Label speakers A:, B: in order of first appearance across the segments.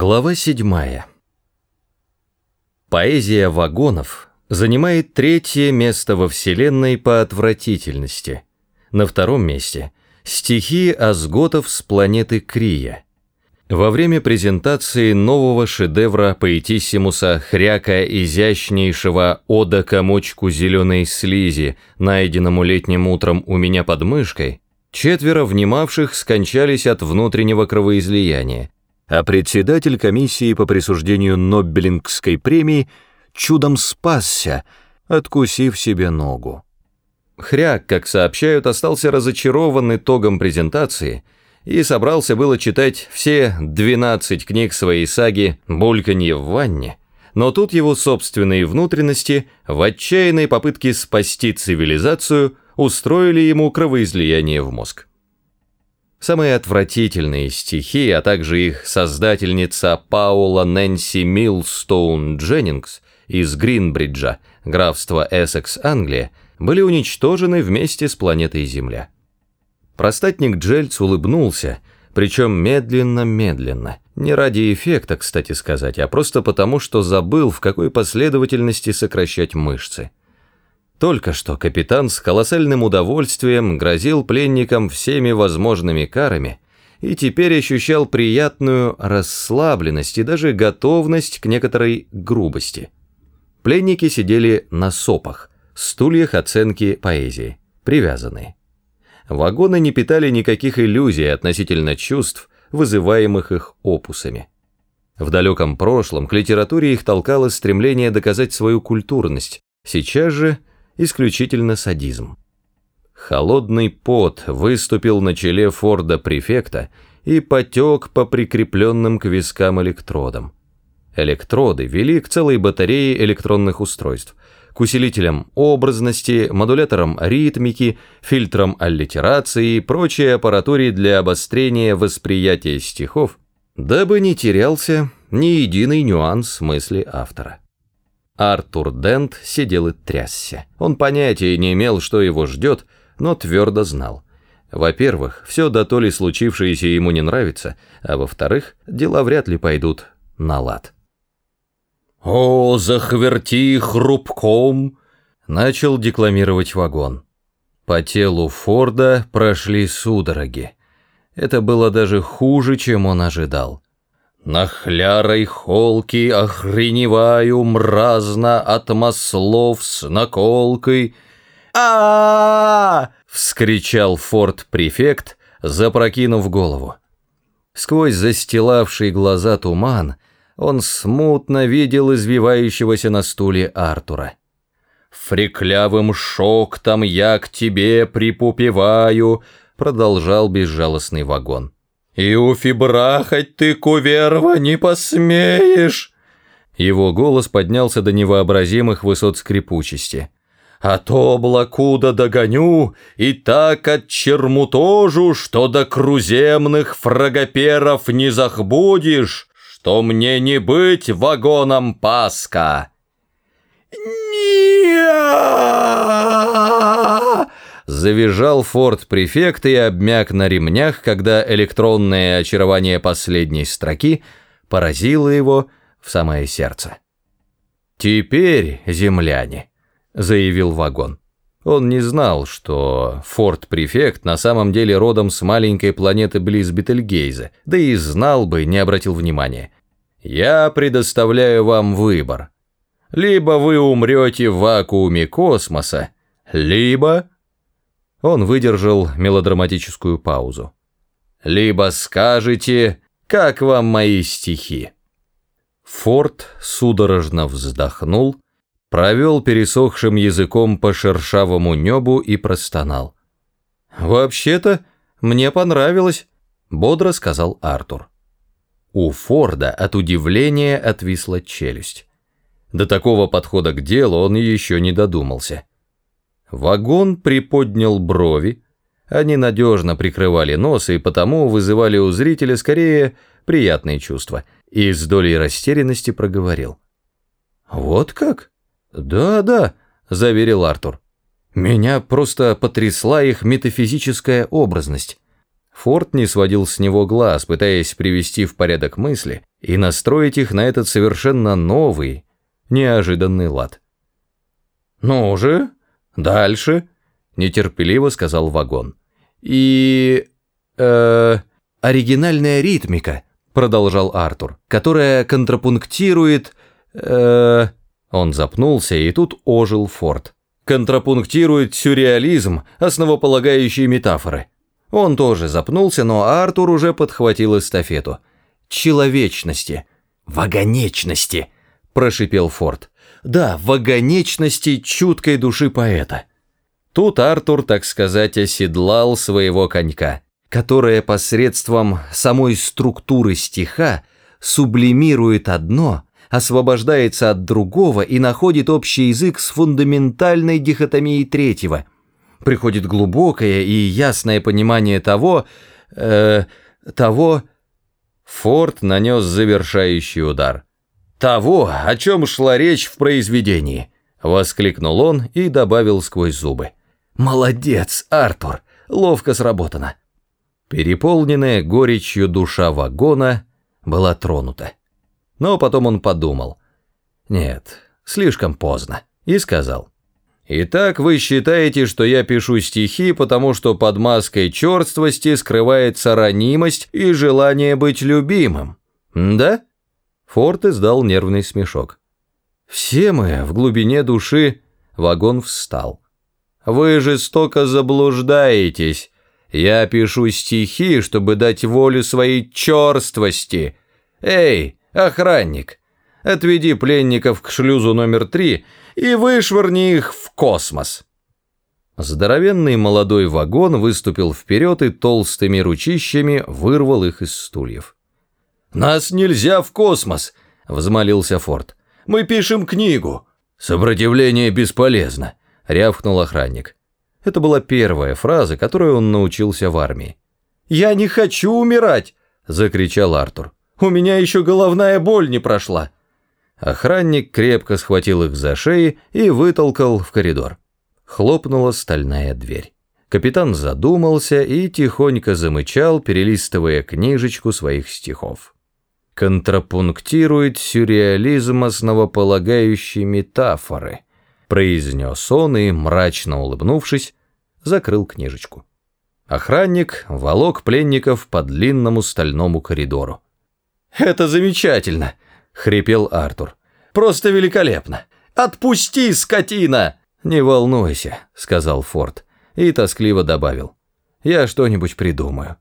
A: Глава седьмая. Поэзия вагонов занимает третье место во Вселенной по отвратительности. На втором месте – стихи Азготов с планеты Крия. Во время презентации нового шедевра поэтиссимуса хряка изящнейшего «Ода комочку зеленой слизи», найденному летним утром у меня под мышкой, четверо внимавших скончались от внутреннего кровоизлияния, а председатель комиссии по присуждению Нобелингской премии чудом спасся, откусив себе ногу. Хряк, как сообщают, остался разочарован итогом презентации и собрался было читать все 12 книг своей саги «Бульканье в ванне», но тут его собственные внутренности в отчаянной попытке спасти цивилизацию устроили ему кровоизлияние в мозг. Самые отвратительные стихи, а также их создательница Паула Нэнси Милстоун Дженнингс из Гринбриджа, графства Эссекс, Англия, были уничтожены вместе с планетой Земля. Простатник Джельц улыбнулся, причем медленно-медленно, не ради эффекта, кстати сказать, а просто потому, что забыл, в какой последовательности сокращать мышцы. Только что капитан с колоссальным удовольствием грозил пленникам всеми возможными карами и теперь ощущал приятную расслабленность и даже готовность к некоторой грубости. Пленники сидели на сопах, стульях оценки поэзии, привязанные. Вагоны не питали никаких иллюзий относительно чувств, вызываемых их опусами. В далеком прошлом к литературе их толкало стремление доказать свою культурность, сейчас же исключительно садизм. Холодный пот выступил на челе Форда-префекта и потек по прикрепленным к вискам электродам. Электроды вели к целой батарее электронных устройств, к усилителям образности, модуляторам ритмики, фильтрам аллитерации и прочей аппаратуре для обострения восприятия стихов, дабы не терялся ни единый нюанс мысли автора. Артур Дент сидел и трясся. Он понятия не имел, что его ждет, но твердо знал. Во-первых, все до то ли случившееся ему не нравится, а во-вторых, дела вряд ли пойдут на лад. «О, захверти хрупком!» — начал декламировать вагон. По телу Форда прошли судороги. Это было даже хуже, чем он ожидал. На хлярой холки охреневаю мразно от маслов с наколкой. а вскричал форт-префект, запрокинув голову. Сквозь застилавший глаза туман он смутно видел извивающегося на стуле Артура. «Фреклявым шоктом я к тебе припупеваю», продолжал безжалостный вагон. И уфибрахать ты, куверва, не посмеешь!» Его голос поднялся до невообразимых высот скрипучести. «А то блакуда догоню и так отчермутожу, что до круземных фрагоперов не захбудешь, что мне не быть вагоном Паска!» «Не-а-а-а!» Завизжал форт-префект и обмяк на ремнях, когда электронное очарование последней строки поразило его в самое сердце. «Теперь, земляне», — заявил вагон. Он не знал, что форт-префект на самом деле родом с маленькой планеты близ Бетельгейза, да и знал бы, не обратил внимания. «Я предоставляю вам выбор. Либо вы умрете в вакууме космоса, либо...» Он выдержал мелодраматическую паузу. «Либо скажете, как вам мои стихи?» Форд судорожно вздохнул, провел пересохшим языком по шершавому небу и простонал. «Вообще-то, мне понравилось», — бодро сказал Артур. У Форда от удивления отвисла челюсть. До такого подхода к делу он еще не додумался. Вагон приподнял брови, они надежно прикрывали нос и потому вызывали у зрителя скорее приятные чувства, и с долей растерянности проговорил. «Вот как?» «Да-да», — заверил Артур. «Меня просто потрясла их метафизическая образность». Форд не сводил с него глаз, пытаясь привести в порядок мысли и настроить их на этот совершенно новый, неожиданный лад. «Ну же, дальше», — нетерпеливо сказал вагон. «И... э... оригинальная ритмика», — продолжал Артур, «которая контрапунктирует... э...» Он запнулся, и тут ожил Форд. «Контрапунктирует сюрреализм, основополагающие метафоры». Он тоже запнулся, но Артур уже подхватил эстафету. «Человечности, вагонечности», – прошипел Форд. «Да, вагонечности чуткой души поэта». Тут Артур, так сказать, оседлал своего конька, которая посредством самой структуры стиха сублимирует одно, освобождается от другого и находит общий язык с фундаментальной дихотомией третьего – приходит глубокое и ясное понимание того, э, того... Форд нанес завершающий удар. «Того, о чем шла речь в произведении», — воскликнул он и добавил сквозь зубы. «Молодец, Артур, ловко сработано». Переполненная горечью душа вагона была тронута. Но потом он подумал. «Нет, слишком поздно», и сказал. Итак, вы считаете, что я пишу стихи, потому что под маской черствости скрывается ранимость и желание быть любимым, да? Форд издал нервный смешок. Все мы в глубине души... Вагон встал. Вы жестоко заблуждаетесь. Я пишу стихи, чтобы дать волю своей черствости. Эй, охранник, отведи пленников к шлюзу номер три и вышвырни их в космос. Здоровенный молодой вагон выступил вперед и толстыми ручищами вырвал их из стульев. «Нас нельзя в космос!» — взмолился Форд. «Мы пишем книгу!» «Сопротивление бесполезно!» — рявкнул охранник. Это была первая фраза, которую он научился в армии. «Я не хочу умирать!» — закричал Артур. «У меня еще головная боль не прошла!» Охранник крепко схватил их за шеи и вытолкал в коридор. Хлопнула стальная дверь. Капитан задумался и тихонько замычал, перелистывая книжечку своих стихов. «Контрапунктирует сюрреализм основополагающей метафоры», произнес он и, мрачно улыбнувшись, закрыл книжечку. Охранник волок пленников по длинному стальному коридору. «Это замечательно!» хрипел Артур. «Просто великолепно! Отпусти, скотина!» «Не волнуйся», — сказал Форд и тоскливо добавил. «Я что-нибудь придумаю».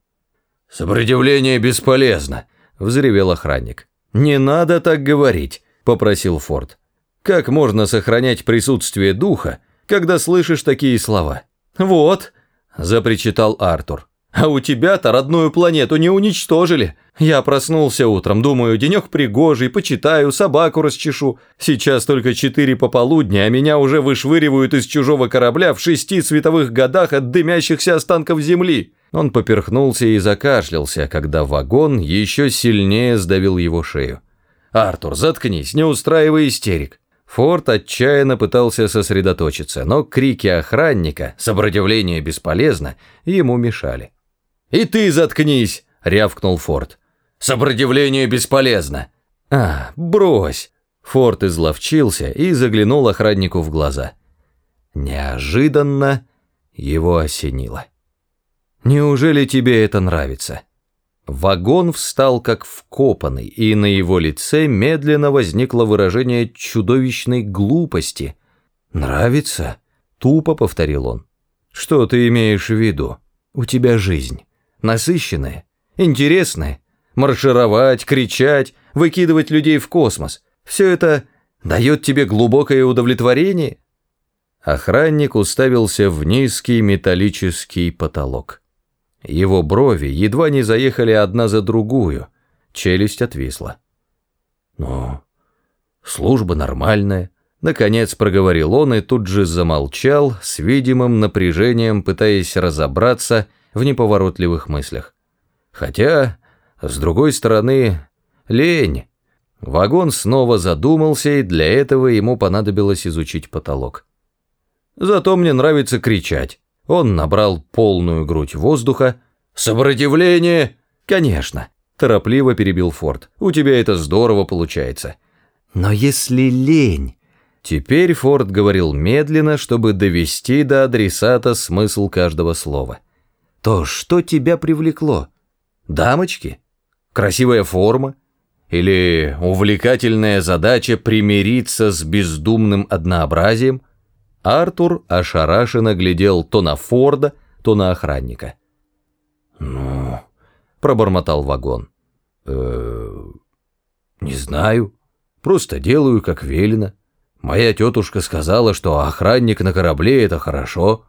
A: «Сопротивление бесполезно», — взревел охранник. «Не надо так говорить», — попросил Форд. «Как можно сохранять присутствие духа, когда слышишь такие слова?» «Вот», — запричитал Артур. «А у тебя-то родную планету не уничтожили. Я проснулся утром, думаю, денек пригожий, почитаю, собаку расчешу. Сейчас только четыре пополудня, а меня уже вышвыривают из чужого корабля в шести световых годах от дымящихся останков земли». Он поперхнулся и закашлялся, когда вагон еще сильнее сдавил его шею. «Артур, заткнись, не устраивай истерик». Форд отчаянно пытался сосредоточиться, но крики охранника, сопротивление бесполезно, ему мешали. «И ты заткнись!» — рявкнул Форд. Сопротивление бесполезно. А, брось. Форд изловчился и заглянул охраннику в глаза. Неожиданно его осенило. Неужели тебе это нравится? Вагон встал как вкопанный, и на его лице медленно возникло выражение чудовищной глупости. «Нравится?» — тупо повторил он. «Что ты имеешь в виду? У тебя жизнь. Насыщенная, интересная, маршировать, кричать, выкидывать людей в космос. Все это дает тебе глубокое удовлетворение?» Охранник уставился в низкий металлический потолок. Его брови едва не заехали одна за другую, челюсть отвисла. «Ну, служба нормальная», — наконец проговорил он и тут же замолчал, с видимым напряжением пытаясь разобраться в неповоротливых мыслях. «Хотя с другой стороны, лень. Вагон снова задумался, и для этого ему понадобилось изучить потолок. Зато мне нравится кричать. Он набрал полную грудь воздуха, «Сопротивление?» «Конечно», – торопливо перебил Форд. «У тебя это здорово получается». «Но если лень...» Теперь Форд говорил медленно, чтобы довести до адресата смысл каждого слова. «То что тебя привлекло? Дамочки? Красивая форма? Или увлекательная задача примириться с бездумным однообразием?» Артур ошарашенно глядел то на Форда, то на охранника. «Ну...» — пробормотал вагон. э не знаю. Просто делаю, как велено. Моя тетушка сказала, что охранник на корабле — это хорошо.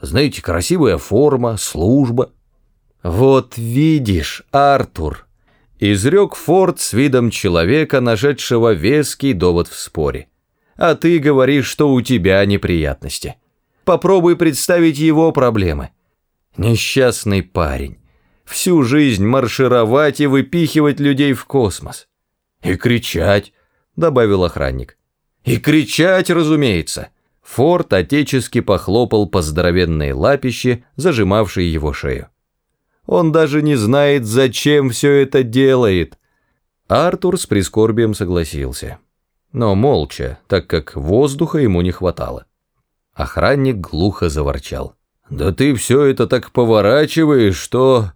A: Знаете, красивая форма, служба». «Вот видишь, Артур», — изрек Форд с видом человека, нашедшего веский довод в споре. «А ты говоришь, что у тебя неприятности. Попробуй представить его проблемы. Несчастный парень. Всю жизнь маршировать и выпихивать людей в космос. И кричать, добавил охранник. И кричать, разумеется. Форд отечески похлопал по здоровенной лапище, зажимавшей его шею. Он даже не знает, зачем все это делает. Артур с прискорбием согласился. Но молча, так как воздуха ему не хватало. Охранник глухо заворчал. «Да ты все это так поворачиваешь, что,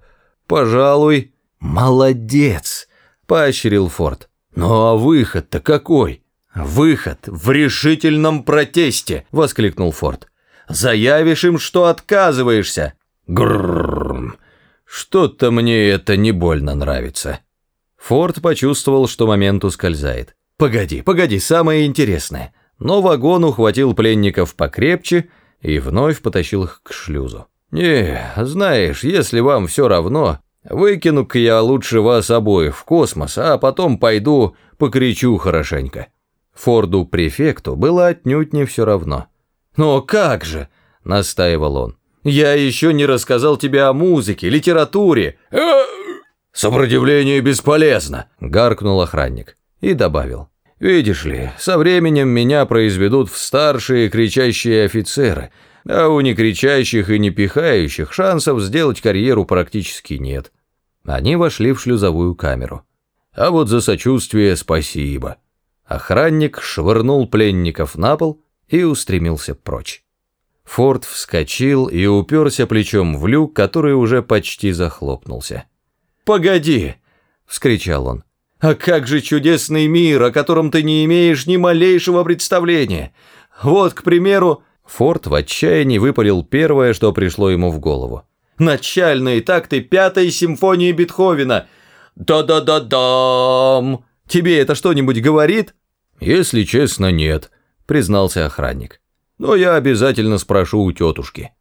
A: пожалуй...» «Молодец!» — поощрил Форд. «Ну а выход-то какой?» «Выход в решительном протесте!» — воскликнул Форд. «Заявишь им, что отказываешься!» Грррррр. Что-то мне это не больно нравится. Форд почувствовал, что момент ускользает. «Погоди, погоди, самое интересное!» Но вагон ухватил пленников покрепче и вновь потащил их к шлюзу. «Не, знаешь, если вам все равно, выкину-ка я лучше вас обоих в космос, а потом пойду покричу хорошенько». Форду-префекту было отнюдь не все равно. «Но как же?» – настаивал он. «Я еще не рассказал тебе о музыке, литературе». «Сопротивление бесполезно», – гаркнул охранник и добавил. Видишь ли, со временем меня произведут в старшие кричащие офицеры, а у некричащих и не пихающих шансов сделать карьеру практически нет. Они вошли в шлюзовую камеру. А вот за сочувствие спасибо. Охранник швырнул пленников на пол и устремился прочь. Форд вскочил и уперся плечом в люк, который уже почти захлопнулся. «Погоди!» — вскричал он. А как же чудесный мир, о котором ты не имеешь ни малейшего представления? Вот, к примеру, Форд в отчаянии выпалил первое, что пришло ему в голову. Начальные такты пятой симфонии Бетховена. Да-да-да-дам. Тебе это что-нибудь говорит? Если честно, нет, признался охранник. Но я обязательно спрошу у тетушки.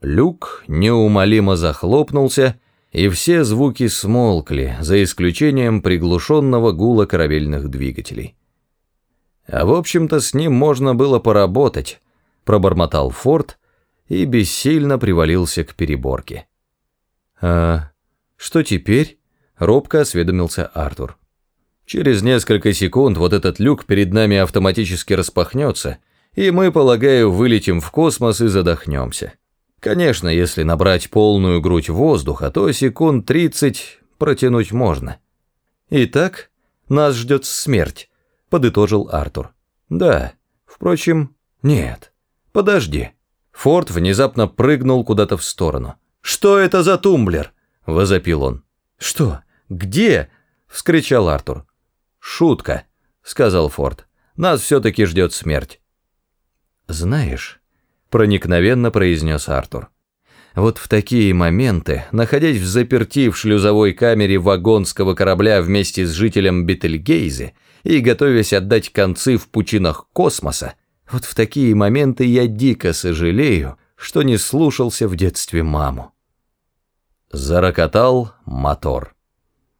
A: Люк неумолимо захлопнулся, и все звуки смолкли, за исключением приглушенного гула корабельных двигателей. А в общем-то с ним можно было поработать, пробормотал Форд и бессильно привалился к переборке. А что теперь? робко осведомился Артур. Через несколько секунд вот этот люк перед нами автоматически распахнется, и мы, полагаю, вылетим в космос и задохнемся. Конечно, если набрать полную грудь воздуха, то секунд 30 протянуть можно. Итак, нас ждет смерть, подытожил Артур. Да, впрочем, нет. Подожди. Форд внезапно прыгнул куда-то в сторону. «Что это за тумблер?» – возопил он. «Что? Где?» – вскричал Артур. «Шутка», – сказал Форд. «Нас все-таки ждет смерть». «Знаешь...» проникновенно произнес Артур. Вот в такие моменты, находясь в заперти в шлюзовой камере вагонского корабля вместе с жителем Бетельгейзе и готовясь отдать концы в пучинах космоса, вот в такие моменты я дико сожалею, что не слушался в детстве маму. Зарокотал мотор.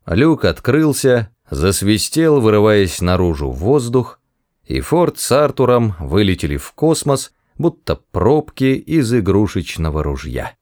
A: Люк открылся, засвистел, вырываясь наружу в воздух, и Форд с Артуром вылетели в космос, будто пробки из игрушечного ружья.